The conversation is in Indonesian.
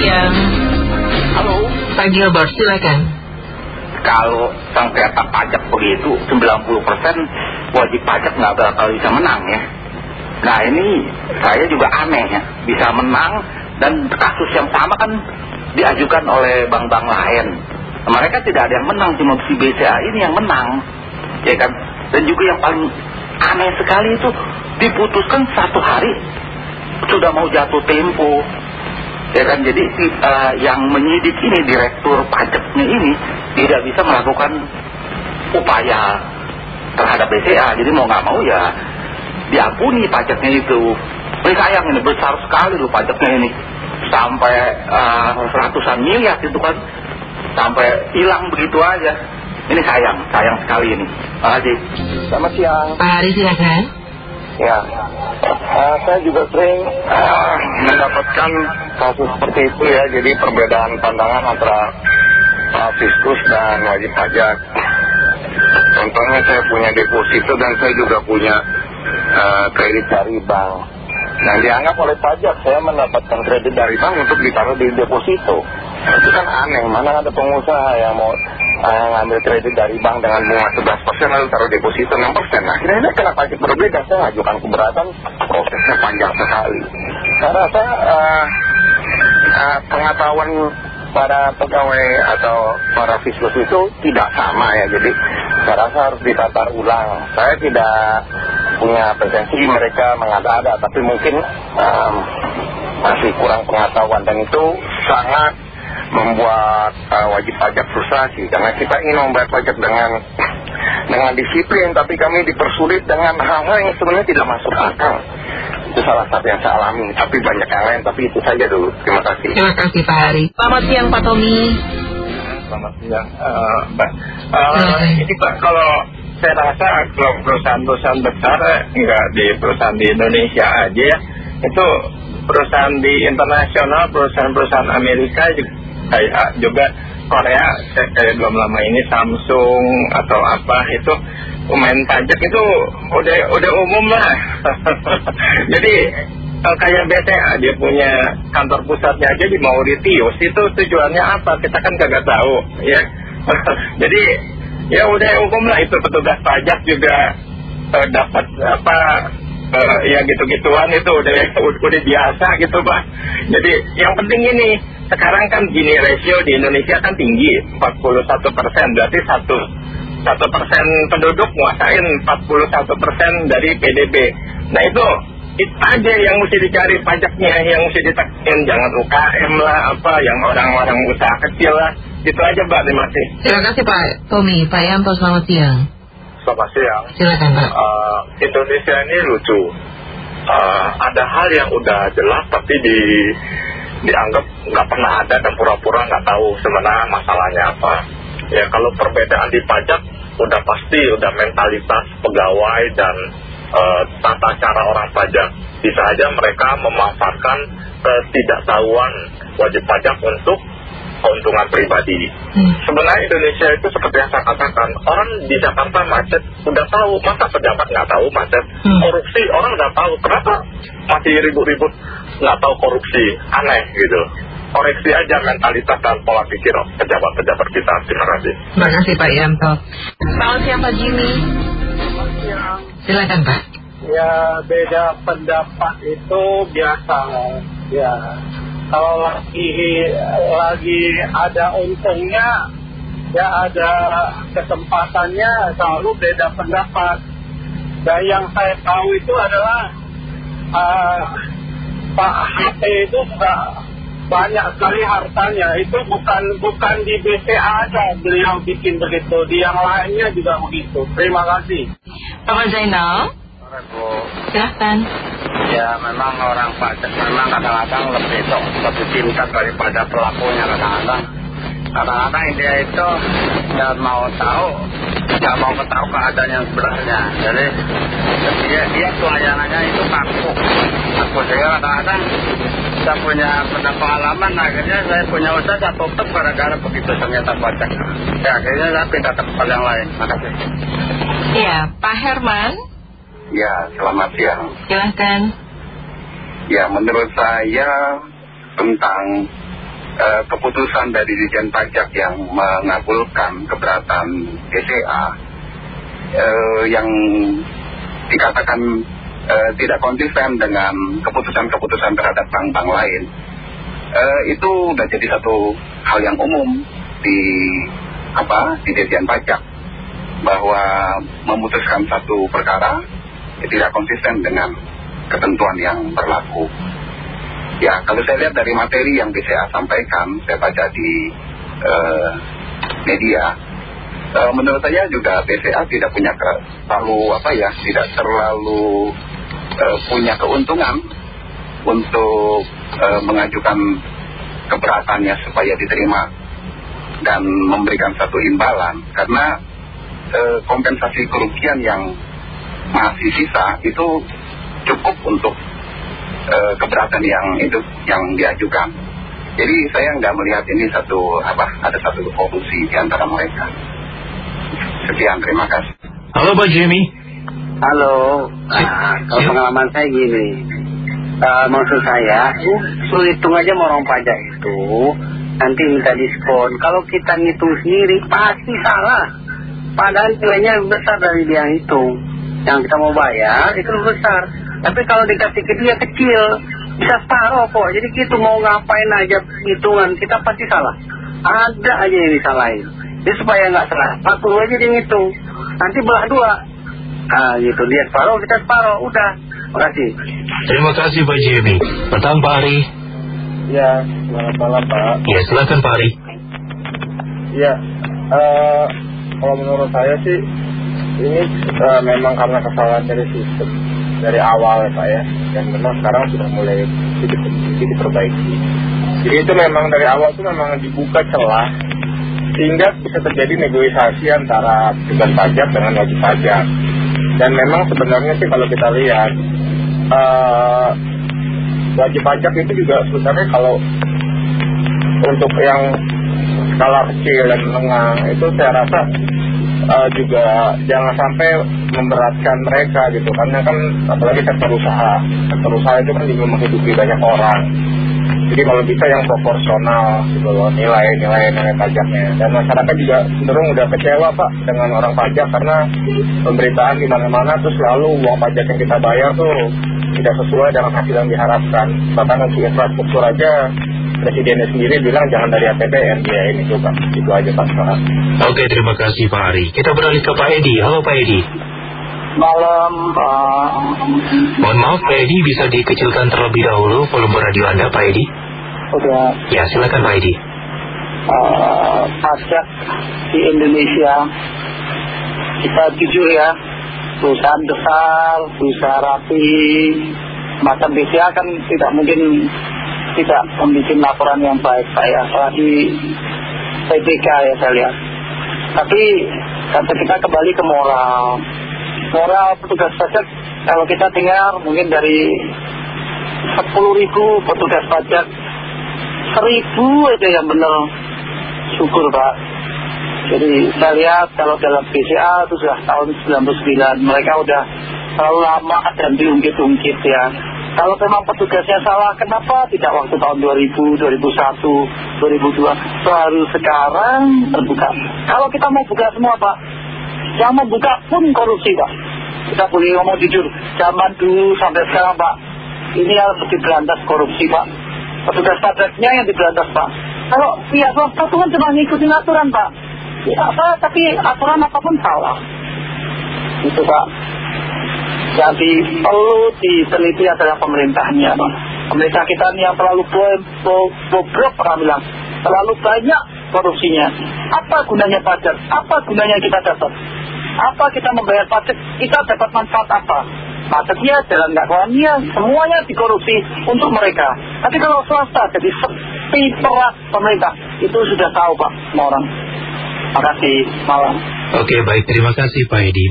siang. Halo. Pak Gilbert, silakan. Kalau sengketa pajak begitu, 90% wajib pajak nggak bakal bisa menang ya. Nah ini saya juga aneh ya, bisa menang dan kasus yang sama kan diajukan oleh bank-bank lain. Mereka tidak ada yang menang, cuma si BCA ini yang menang, ya kan? Dan juga yang paling aneh sekali itu diputuskan satu hari sudah mau jatuh tempo, ya kan? Jadi uh, yang menyidik ini direktur pajaknya ini tidak bisa melakukan upaya terhadap BCA. Jadi mau nggak mau ya diampuni pajaknya itu. Ini sayang ini besar sekali loh pajaknya ini sampai uh, ratusan miliar itu kan sampai hilang begitu aja. Ini sayang, sayang sekali ini. Terima kasih. Selamat siang. Pak Hari silakan. Ya, uh, saya juga sering uh, mendapatkan kasus seperti itu ya. Jadi perbedaan pandangan antara uh, fiskus dan wajib pajak. Contohnya saya punya deposito dan saya juga punya uh, kredit dari bank. Nah dianggap oleh pajak saya mendapatkan kredit dari bank untuk ditaruh di deposito. Itu kan aneh, mana ada pengusaha yang mau uh, ngambil kredit dari bank dengan bunga 11% lalu taruh deposito 6%. Nah kena pajak berbeda, saya ajukan keberatan, prosesnya panjang sekali. Saya rasa uh, pengetahuan para pegawai atau para fiskus itu tidak sama ya. Jadi saya rasa harus ditatar ulang. Saya tidak punya pretensi mereka mengada-ada, tapi mungkin masih kurang pengetahuan dan itu sangat membuat uh, wajib pajak frustrasi karena kita ingin membayar pajak dengan dengan disiplin tapi kami dipersulit dengan hal-hal yang sebenarnya tidak masuk akal itu salah satu yang saya alami. Tapi banyak yang lain tapi itu saja dulu. Terima kasih. Terima kasih Pak Hari. Selamat siang Pak Tommy. Selamat siang uh, Mbak. Uh, Ini Pak kalau saya rasa kalau perusahaan-perusahaan besar enggak di perusahaan di Indonesia aja ya itu perusahaan di internasional perusahaan-perusahaan Amerika juga, kayak juga Korea kayak belum lama ini Samsung atau apa itu pemain pajak itu udah udah umum lah. Jadi uh, kayak BCA dia punya kantor pusatnya aja di Mauritius itu tujuannya apa? Kita kan kagak tahu ya. Jadi ya udah umum lah itu petugas pajak juga uh, dapat apa uh, ya gitu-gituan itu udah, udah biasa gitu pak. Jadi yang penting ini sekarang kan gini rasio di Indonesia kan tinggi 41 persen. Berarti satu satu persen penduduk nguasain 41 persen dari PDB nah itu itu aja yang mesti dicari pajaknya yang mesti ditekan jangan UKM lah apa yang orang-orang usaha kecil lah. Itu aja Mbak. Terima kasih. Terima kasih Pak Tommy. Pak Yanto selamat siang. selamat siang. Silakan Pak. uh, Indonesia ini lucu. Uh, ada hal yang udah jelas tapi di dianggap nggak pernah ada dan pura-pura nggak tahu sebenarnya masalahnya apa. Ya kalau perbedaan di pajak udah pasti udah mentalitas pegawai dan uh, tata cara orang pajak. Bisa aja mereka memanfaatkan ketidaktahuan wajib pajak untuk keuntungan pribadi. Hmm. sebenarnya Indonesia itu seperti yang saya katakan orang di Jakarta macet udah tahu masa pejabat nggak tahu macet? Hmm. korupsi orang nggak tahu. Kenapa masih ribut-ribut nggak tahu korupsi aneh gitu koreksi aja mentalitas dan pola pikir pejabat-pejabat kita terima kasih Terima kasih Pak Yanto. Selamat siang Pak Jimmy. Silakan Pak. Ya beda pendapat itu biasa ya kalau lagi lagi ada untungnya ya ada kesempatannya selalu beda pendapat dan yang saya tahu itu adalah ah, Pak HT itu sudah banyak sekali hartanya itu bukan bukan di BCA aja beliau bikin begitu di yang lainnya juga begitu terima kasih Pak Zainal. Silakan. Ya memang orang pajak memang kadang-kadang lebih lebih pintar daripada pelakunya kadang-kadang. Kadang-kadang dia itu nggak mau tahu, nggak mau tahu keadaan yang sebenarnya. Jadi dia, dia pelayanannya itu kaku. Aku juga kadang-kadang saya punya pernah pengalaman akhirnya saya punya usaha saya tutup gara-gara begitu ternyata pajak. Ya akhirnya saya pindah ke tempat yang lain. Makasih. Iya, Pak Herman. Ya selamat siang. Silakan. Ya menurut saya tentang keputusan dari Dijen Pajak yang mengabulkan keberatan BCA eh, yang dikatakan eh, tidak konsisten dengan keputusan-keputusan terhadap bank-bank lain eh, itu sudah jadi satu hal yang umum di apa di Dijen Pajak bahwa memutuskan satu perkara tidak konsisten dengan ketentuan yang berlaku. Ya, kalau saya lihat dari materi yang BCA sampaikan, saya baca di eh, media, eh, menurut saya juga BCA tidak punya terlalu apa ya, tidak terlalu eh, punya keuntungan untuk mengajukan keberatannya supaya diterima dan memberikan satu imbalan. Karena kompensasi kerugian yang masih sisa itu cukup untuk uh, keberatan yang itu yang diajukan. Jadi saya nggak melihat ini satu apa ada satu kolusi di antara mereka. Sekian terima kasih. Halo Pak Jimmy. Halo. Nah, kalau pengalaman saya gini, uh, maksud saya, sulit hitung aja mau orang pajak itu nanti minta diskon. Kalau kita ngitung sendiri pasti salah. Padahal nilainya besar dari dia hitung. Yang kita mau bayar itu lebih besar. Tapi kalau dikasih ke dia kecil, bisa separuh kok. Jadi gitu mau ngapain aja hitungan, kita pasti salah. Ada aja yang disalahin. Jadi supaya nggak salah, 40 aja dia ngitung. Nanti belah dua. Ah gitu, dia separuh, kita separuh. Udah. Makasih. Terima kasih Pak Jimmy. Petang Pak Ari. Ya, selamat malam Pak. Ya, silakan Pak Ari. Ya, uh, kalau menurut saya sih ini uh, memang karena kesalahan dari sistem dari awal ya Pak ya. Dan memang sekarang sudah mulai sedikit sedikit diperbaiki jadi itu memang dari awal itu memang dibuka celah sehingga bisa terjadi negosiasi antara tugas pajak dengan wajib pajak. Dan memang sebenarnya sih kalau kita lihat uh, wajib pajak itu juga sebenarnya kalau untuk yang skala kecil dan menengah itu saya rasa uh, juga jangan sampai memberatkan mereka gitu. Karena kan apalagi sektor usaha. Sektor usaha itu kan juga menghidupi banyak orang. Jadi kalau bisa yang proporsional gitu loh nilai nilai nilai pajaknya. Dan masyarakat juga cenderung udah kecewa pak dengan orang pajak. Karena pemberitaan di mana-mana tuh selalu uang pajak yang kita bayar tuh tidak sesuai dengan hasil yang diharapkan. Bahkan untuk infrastruktur aja presidennya sendiri bilang jangan dari APBN ya ini coba. Itu aja Pak. Soal. Oke terima kasih Pak Ari. Kita beralih ke Pak Edi. Halo Pak Edi. Malam Pak. Mohon maaf Pak Edi bisa dikecilkan terlebih dahulu volume radio Anda Pak Edi? Udah ya silakan Pak Edi. Uh, pajak di Indonesia. Kita jujur ya perusahaan besar perusahaan rapi macam BCA kan tidak mungkin tidak membuat laporan yang baik. Saya salah di PPK ya saya lihat. Tapi kata kita kembali ke moral. Moral petugas pajak kalau kita dengar mungkin dari 10 ribu petugas pajak seribu aja yang benar. Syukur Pak. Jadi saya lihat kalau dalam BCA itu sudah tahun 99 mereka udah terlalu lama dan diungkit-ungkit ya kalau memang petugasnya salah, kenapa tidak waktu tahun 2000, 2001, 2002? Baru sekarang terbuka. Kalau kita mau buka semua Pak, yang membuka pun korupsi Pak. Kita boleh ngomong jujur, zaman dulu sampai sekarang Pak, ini harus diberantas korupsi Pak. Petugas pajaknya yang diberantas Pak. Kalau pihak swasta itu kan cuma ngikutin aturan Pak. Ya, apa, tapi aturan apa pun salah. Itu Pak. Jadi perlu diteliti adalah pemerintahnya. Pemerintah kita ini yang terlalu bobrok pernah bilang. Terlalu banyak korupsinya. Apa gunanya pajak? Apa gunanya kita dapat? Apa kita membayar pajak? Kita dapat manfaat apa? Pajaknya, jalan dakwaannya, semuanya dikorupsi untuk mereka. Tapi kalau swasta jadi sepi peras pemerintah, itu sudah tahu Pak semua orang. Terima kasih, malam. Oke, baik. Terima kasih Pak Edi.